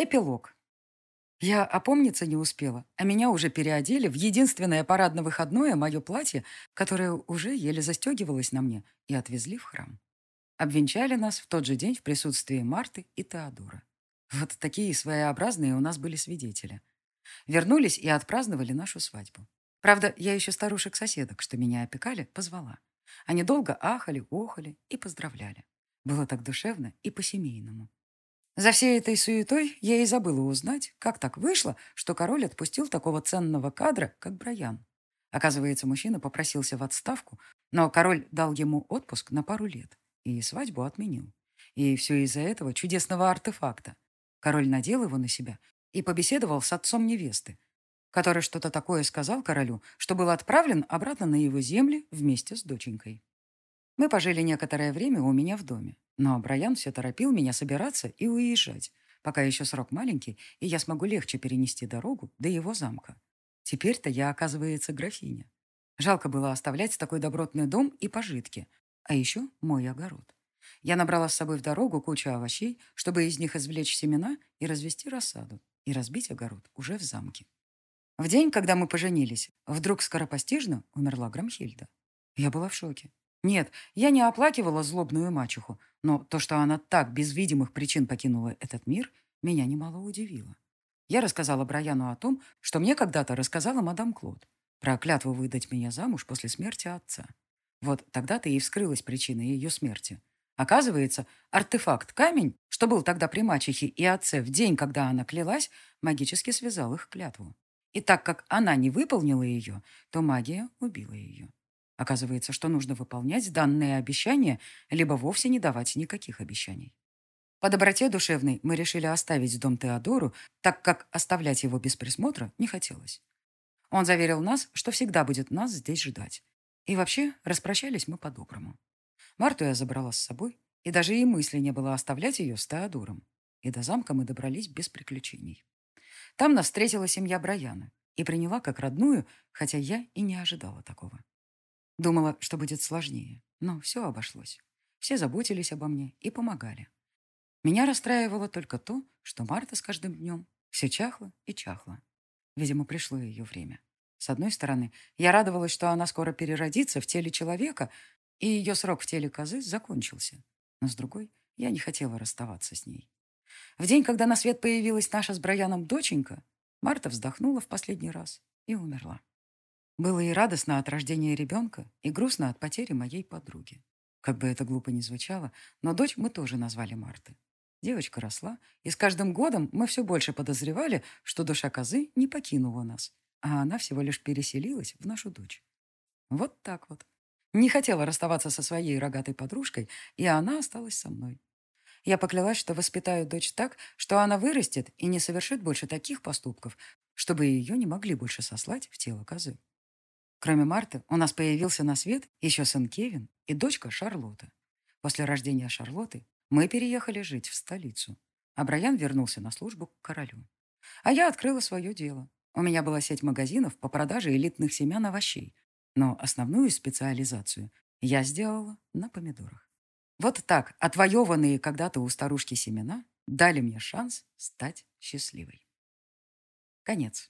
Эпилог. Я опомниться не успела, а меня уже переодели в единственное парадно-выходное мое платье, которое уже еле застегивалось на мне, и отвезли в храм. Обвенчали нас в тот же день в присутствии Марты и Теодора. Вот такие своеобразные у нас были свидетели. Вернулись и отпраздновали нашу свадьбу. Правда, я еще старушек-соседок, что меня опекали, позвала. Они долго ахали, охали и поздравляли. Было так душевно и по-семейному. За всей этой суетой я и забыла узнать, как так вышло, что король отпустил такого ценного кадра, как Брайан. Оказывается, мужчина попросился в отставку, но король дал ему отпуск на пару лет и свадьбу отменил. И все из-за этого чудесного артефакта. Король надел его на себя и побеседовал с отцом невесты, который что-то такое сказал королю, что был отправлен обратно на его земли вместе с доченькой. Мы пожили некоторое время у меня в доме, но Брайан все торопил меня собираться и уезжать, пока еще срок маленький, и я смогу легче перенести дорогу до его замка. Теперь-то я, оказывается, графиня. Жалко было оставлять такой добротный дом и пожитки, а еще мой огород. Я набрала с собой в дорогу кучу овощей, чтобы из них извлечь семена и развести рассаду, и разбить огород уже в замке. В день, когда мы поженились, вдруг скоропостижно умерла Грамхильда. Я была в шоке. Нет, я не оплакивала злобную мачеху, но то, что она так без видимых причин покинула этот мир, меня немало удивило. Я рассказала Брайану о том, что мне когда-то рассказала мадам Клод, про клятву выдать меня замуж после смерти отца. Вот тогда-то и вскрылась причина ее смерти. Оказывается, артефакт-камень, что был тогда при мачехе и отце в день, когда она клялась, магически связал их клятву. И так как она не выполнила ее, то магия убила ее. Оказывается, что нужно выполнять данные обещания, либо вовсе не давать никаких обещаний. По доброте душевной мы решили оставить дом Теодору, так как оставлять его без присмотра не хотелось. Он заверил нас, что всегда будет нас здесь ждать. И вообще распрощались мы по-доброму. Марту я забрала с собой, и даже и мысли не было оставлять ее с Теодором. И до замка мы добрались без приключений. Там нас встретила семья Брайана и приняла как родную, хотя я и не ожидала такого. Думала, что будет сложнее, но все обошлось. Все заботились обо мне и помогали. Меня расстраивало только то, что Марта с каждым днем все чахла и чахла. Видимо, пришло ее время. С одной стороны, я радовалась, что она скоро переродится в теле человека, и ее срок в теле козы закончился. Но с другой, я не хотела расставаться с ней. В день, когда на свет появилась наша с Брайаном доченька, Марта вздохнула в последний раз и умерла. Было и радостно от рождения ребенка, и грустно от потери моей подруги. Как бы это глупо ни звучало, но дочь мы тоже назвали Марты. Девочка росла, и с каждым годом мы все больше подозревали, что душа козы не покинула нас, а она всего лишь переселилась в нашу дочь. Вот так вот. Не хотела расставаться со своей рогатой подружкой, и она осталась со мной. Я поклялась, что воспитаю дочь так, что она вырастет и не совершит больше таких поступков, чтобы ее не могли больше сослать в тело козы. Кроме Марты, у нас появился на свет еще сын Кевин и дочка Шарлотта. После рождения Шарлотты мы переехали жить в столицу, а Брайан вернулся на службу к королю. А я открыла свое дело. У меня была сеть магазинов по продаже элитных семян овощей, но основную специализацию я сделала на помидорах. Вот так отвоеванные когда-то у старушки семена дали мне шанс стать счастливой. Конец.